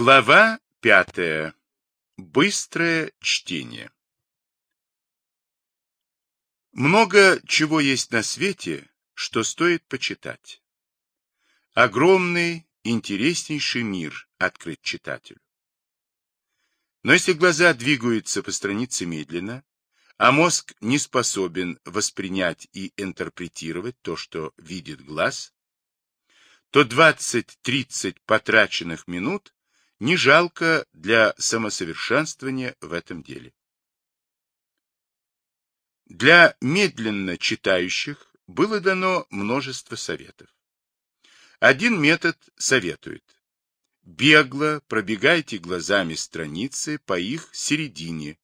Глава пятая. Быстрое чтение. Много чего есть на свете, что стоит почитать. Огромный, интереснейший мир открыт читателю. Но если глаза двигаются по странице медленно, а мозг не способен воспринять и интерпретировать то, что видит глаз, то 20-30 потраченных минут не жалко для самосовершенствования в этом деле. Для медленно читающих было дано множество советов. Один метод советует. Бегло пробегайте глазами страницы по их середине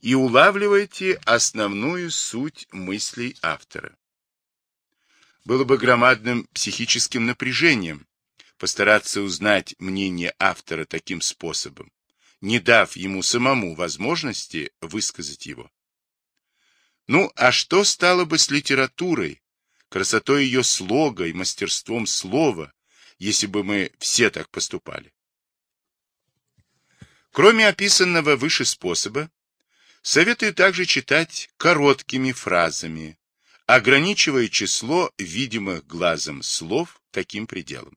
и улавливайте основную суть мыслей автора. Было бы громадным психическим напряжением постараться узнать мнение автора таким способом, не дав ему самому возможности высказать его. Ну, а что стало бы с литературой, красотой ее слога и мастерством слова, если бы мы все так поступали? Кроме описанного выше способа, советую также читать короткими фразами, ограничивая число видимых глазом слов таким пределом.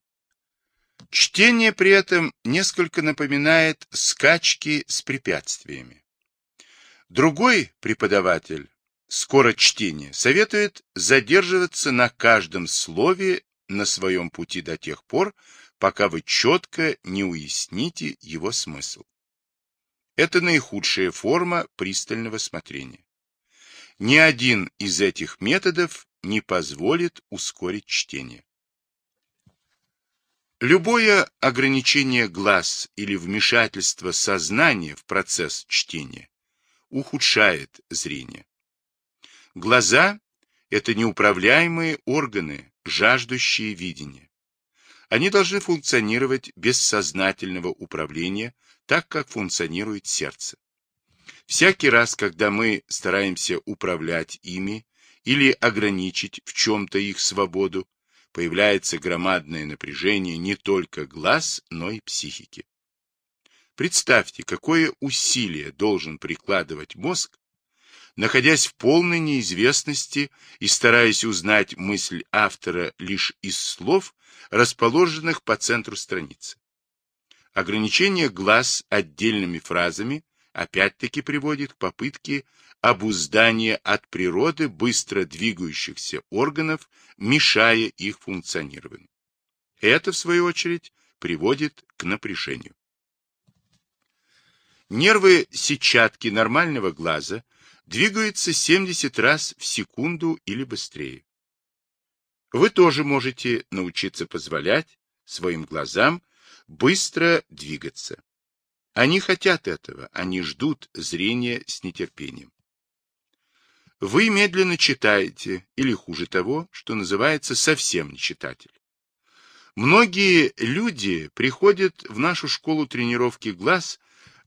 Чтение при этом несколько напоминает скачки с препятствиями. Другой преподаватель скоро чтения советует задерживаться на каждом слове на своем пути до тех пор, пока вы четко не уясните его смысл. Это наихудшая форма пристального смотрения. Ни один из этих методов не позволит ускорить чтение. Любое ограничение глаз или вмешательство сознания в процесс чтения ухудшает зрение. Глаза – это неуправляемые органы, жаждущие видения. Они должны функционировать без сознательного управления, так как функционирует сердце. Всякий раз, когда мы стараемся управлять ими или ограничить в чем-то их свободу, появляется громадное напряжение не только глаз, но и психики. Представьте, какое усилие должен прикладывать мозг, находясь в полной неизвестности и стараясь узнать мысль автора лишь из слов, расположенных по центру страницы. Ограничение глаз отдельными фразами опять-таки приводит к попытке обуздания от природы быстро двигающихся органов, мешая их функционированию. Это, в свою очередь, приводит к напряжению. Нервы сетчатки нормального глаза двигаются 70 раз в секунду или быстрее. Вы тоже можете научиться позволять своим глазам быстро двигаться. Они хотят этого, они ждут зрения с нетерпением. Вы медленно читаете, или хуже того, что называется совсем не читатель. Многие люди приходят в нашу школу тренировки глаз,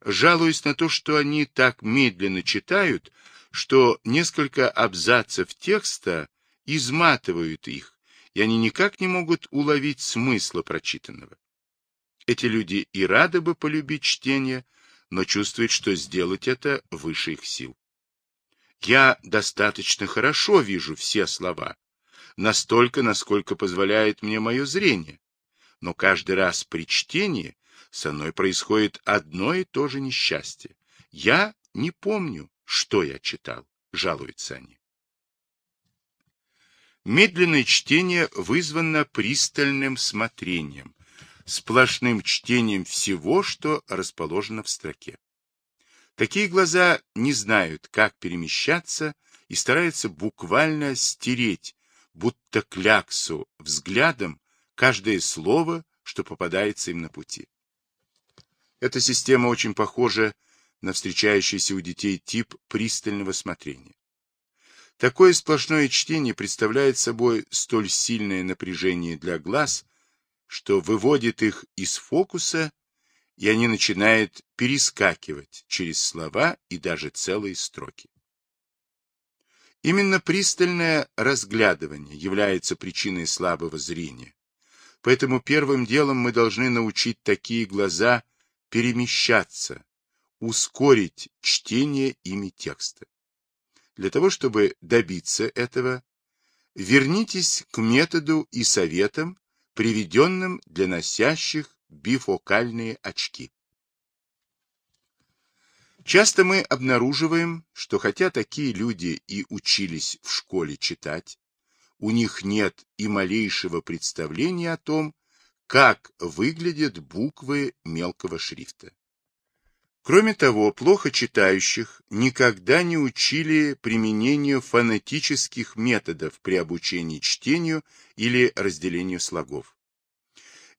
жалуясь на то, что они так медленно читают, что несколько абзацев текста изматывают их, и они никак не могут уловить смысла прочитанного. Эти люди и рады бы полюбить чтение, но чувствуют, что сделать это выше их сил. Я достаточно хорошо вижу все слова, настолько, насколько позволяет мне мое зрение, но каждый раз при чтении со мной происходит одно и то же несчастье. Я не помню, что я читал, жалуются они. Медленное чтение вызвано пристальным смотрением, сплошным чтением всего, что расположено в строке. Такие глаза не знают, как перемещаться и стараются буквально стереть, будто кляксу, взглядом каждое слово, что попадается им на пути. Эта система очень похожа на встречающийся у детей тип пристального смотрения. Такое сплошное чтение представляет собой столь сильное напряжение для глаз, что выводит их из фокуса, и они начинают перескакивать через слова и даже целые строки. Именно пристальное разглядывание является причиной слабого зрения. Поэтому первым делом мы должны научить такие глаза перемещаться, ускорить чтение ими текста. Для того, чтобы добиться этого, вернитесь к методу и советам, приведенным для носящих бифокальные очки. Часто мы обнаруживаем, что хотя такие люди и учились в школе читать, у них нет и малейшего представления о том, как выглядят буквы мелкого шрифта. Кроме того, плохо читающих никогда не учили применению фонетических методов при обучении чтению или разделению слогов.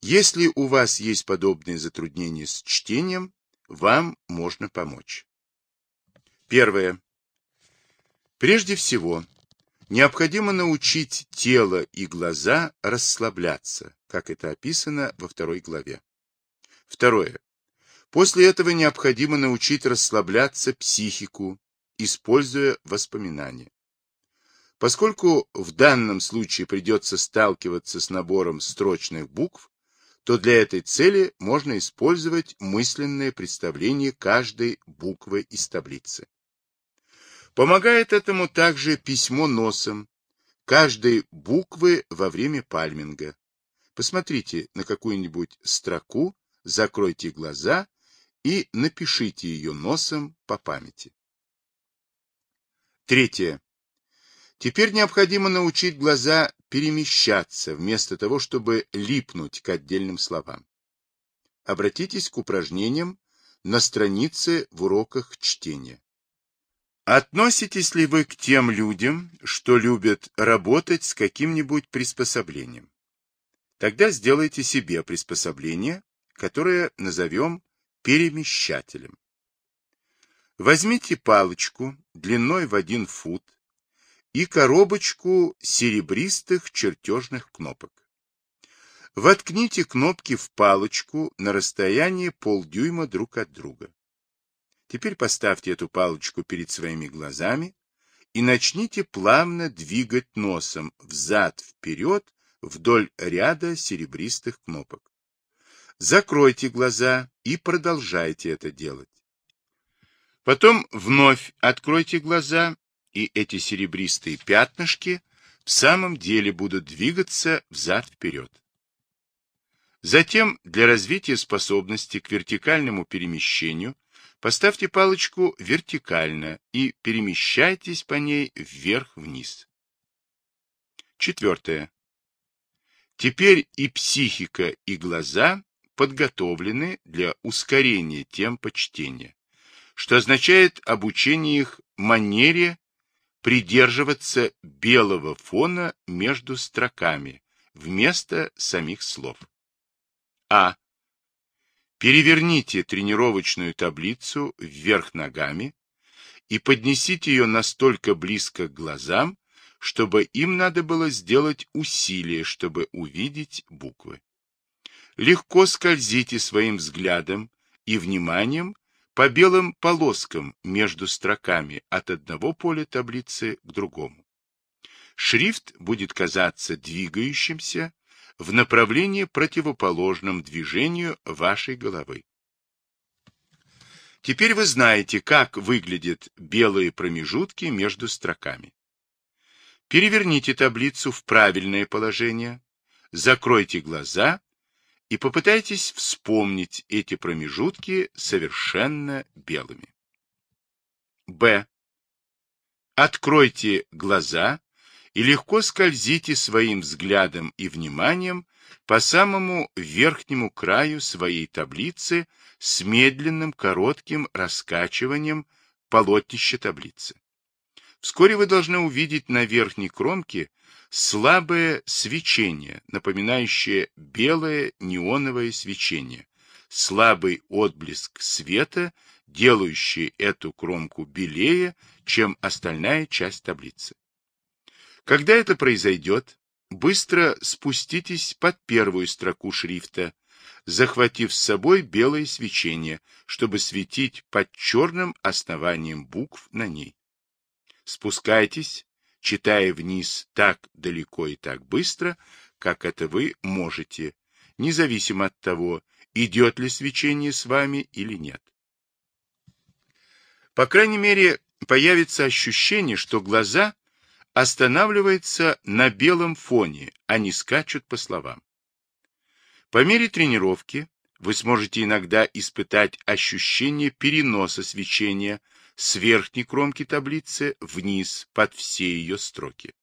Если у вас есть подобные затруднения с чтением, вам можно помочь. Первое. Прежде всего, необходимо научить тело и глаза расслабляться, как это описано во второй главе. Второе. После этого необходимо научить расслабляться психику, используя воспоминания. Поскольку в данном случае придется сталкиваться с набором строчных букв, то для этой цели можно использовать мысленное представление каждой буквы из таблицы. Помогает этому также письмо носом, каждой буквы во время пальминга. Посмотрите на какую-нибудь строку, закройте глаза и напишите ее носом по памяти. Третье. Теперь необходимо научить глаза перемещаться, вместо того, чтобы липнуть к отдельным словам. Обратитесь к упражнениям на странице в уроках чтения. Относитесь ли вы к тем людям, что любят работать с каким-нибудь приспособлением? Тогда сделайте себе приспособление, которое назовем перемещателем. Возьмите палочку длиной в один фут и коробочку серебристых чертежных кнопок. Воткните кнопки в палочку на расстоянии полдюйма друг от друга. Теперь поставьте эту палочку перед своими глазами и начните плавно двигать носом взад-вперед вдоль ряда серебристых кнопок. Закройте глаза и продолжайте это делать. Потом вновь откройте глаза и эти серебристые пятнышки в самом деле будут двигаться взад-вперед. Затем для развития способности к вертикальному перемещению поставьте палочку вертикально и перемещайтесь по ней вверх-вниз. Четвертое. Теперь и психика, и глаза подготовлены для ускорения темпа чтения, что означает обучение их манере придерживаться белого фона между строками вместо самих слов. А. Переверните тренировочную таблицу вверх ногами и поднесите ее настолько близко к глазам, чтобы им надо было сделать усилие, чтобы увидеть буквы. Легко скользите своим взглядом и вниманием по белым полоскам между строками от одного поля таблицы к другому. Шрифт будет казаться двигающимся в направлении противоположном движению вашей головы. Теперь вы знаете, как выглядят белые промежутки между строками. Переверните таблицу в правильное положение, закройте глаза и попытайтесь вспомнить эти промежутки совершенно белыми. Б. Откройте глаза и легко скользите своим взглядом и вниманием по самому верхнему краю своей таблицы с медленным коротким раскачиванием полотнища таблицы. Вскоре вы должны увидеть на верхней кромке слабое свечение, напоминающее белое неоновое свечение, слабый отблеск света, делающий эту кромку белее, чем остальная часть таблицы. Когда это произойдет, быстро спуститесь под первую строку шрифта, захватив с собой белое свечение, чтобы светить под черным основанием букв на ней. Спускайтесь читая вниз так далеко и так быстро, как это вы можете, независимо от того, идет ли свечение с вами или нет. По крайней мере, появится ощущение, что глаза останавливаются на белом фоне, а не скачут по словам. По мере тренировки вы сможете иногда испытать ощущение переноса свечения с верхней кромки таблицы вниз под все ее строки.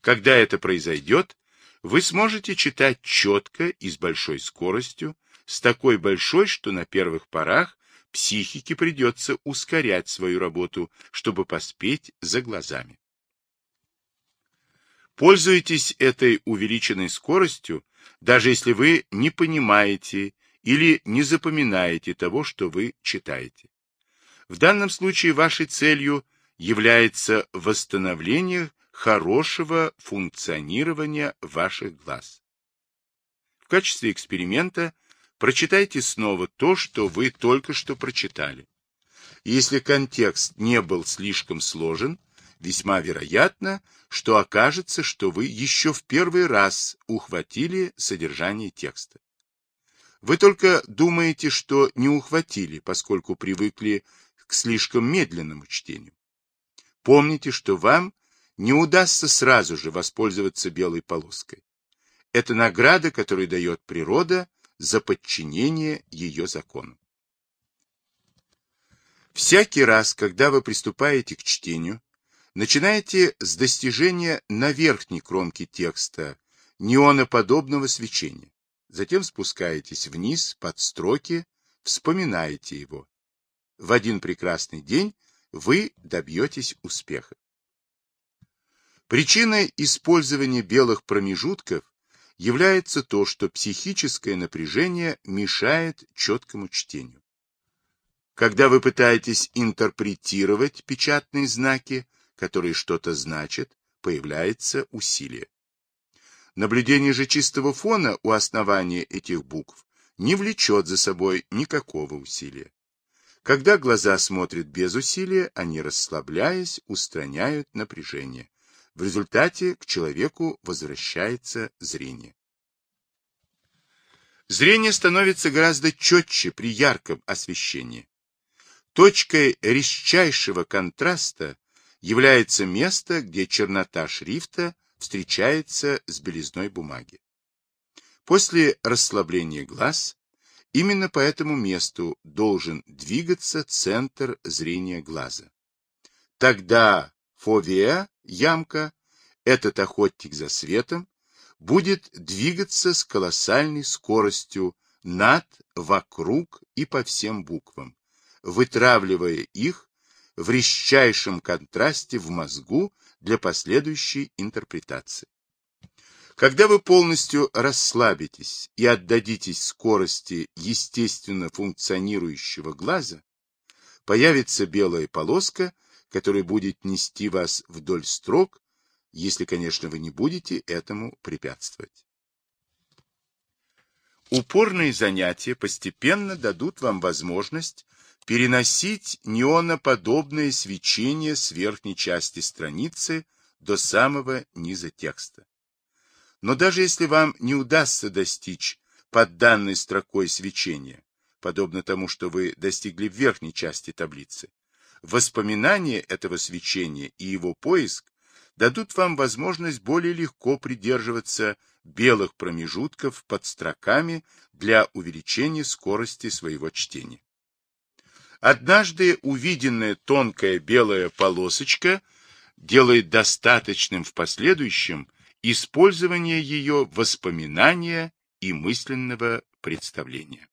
Когда это произойдет, вы сможете читать четко и с большой скоростью, с такой большой, что на первых порах психике придется ускорять свою работу, чтобы поспеть за глазами. Пользуйтесь этой увеличенной скоростью, даже если вы не понимаете или не запоминаете того, что вы читаете. В данном случае вашей целью является восстановление хорошего функционирования ваших глаз. В качестве эксперимента прочитайте снова то, что вы только что прочитали. Если контекст не был слишком сложен, весьма вероятно, что окажется, что вы еще в первый раз ухватили содержание текста. Вы только думаете, что не ухватили, поскольку привыкли к слишком медленному чтению. Помните, что вам не удастся сразу же воспользоваться белой полоской. Это награда, которую дает природа за подчинение ее закону. Всякий раз, когда вы приступаете к чтению, начинайте с достижения на верхней кромке текста неоноподобного свечения. Затем спускаетесь вниз под строки, вспоминаете его. В один прекрасный день вы добьетесь успеха. Причиной использования белых промежутков является то, что психическое напряжение мешает четкому чтению. Когда вы пытаетесь интерпретировать печатные знаки, которые что-то значат, появляется усилие. Наблюдение же чистого фона у основания этих букв не влечет за собой никакого усилия. Когда глаза смотрят без усилия, они, расслабляясь, устраняют напряжение. В результате к человеку возвращается зрение. Зрение становится гораздо четче при ярком освещении. Точкой резчайшего контраста является место, где чернота шрифта встречается с белизной бумаги. После расслабления глаз именно по этому месту должен двигаться центр зрения глаза. Тогда фовия ямка, этот охотник за светом, будет двигаться с колоссальной скоростью над, вокруг и по всем буквам, вытравливая их в резчайшем контрасте в мозгу для последующей интерпретации. Когда вы полностью расслабитесь и отдадитесь скорости естественно функционирующего глаза, появится белая полоска, который будет нести вас вдоль строк, если, конечно, вы не будете этому препятствовать. Упорные занятия постепенно дадут вам возможность переносить неоноподобное свечение с верхней части страницы до самого низа текста. Но даже если вам не удастся достичь под данной строкой свечения, подобно тому, что вы достигли в верхней части таблицы, Воспоминание этого свечения и его поиск дадут вам возможность более легко придерживаться белых промежутков под строками для увеличения скорости своего чтения. Однажды увиденная тонкая белая полосочка делает достаточным в последующем использование ее воспоминания и мысленного представления.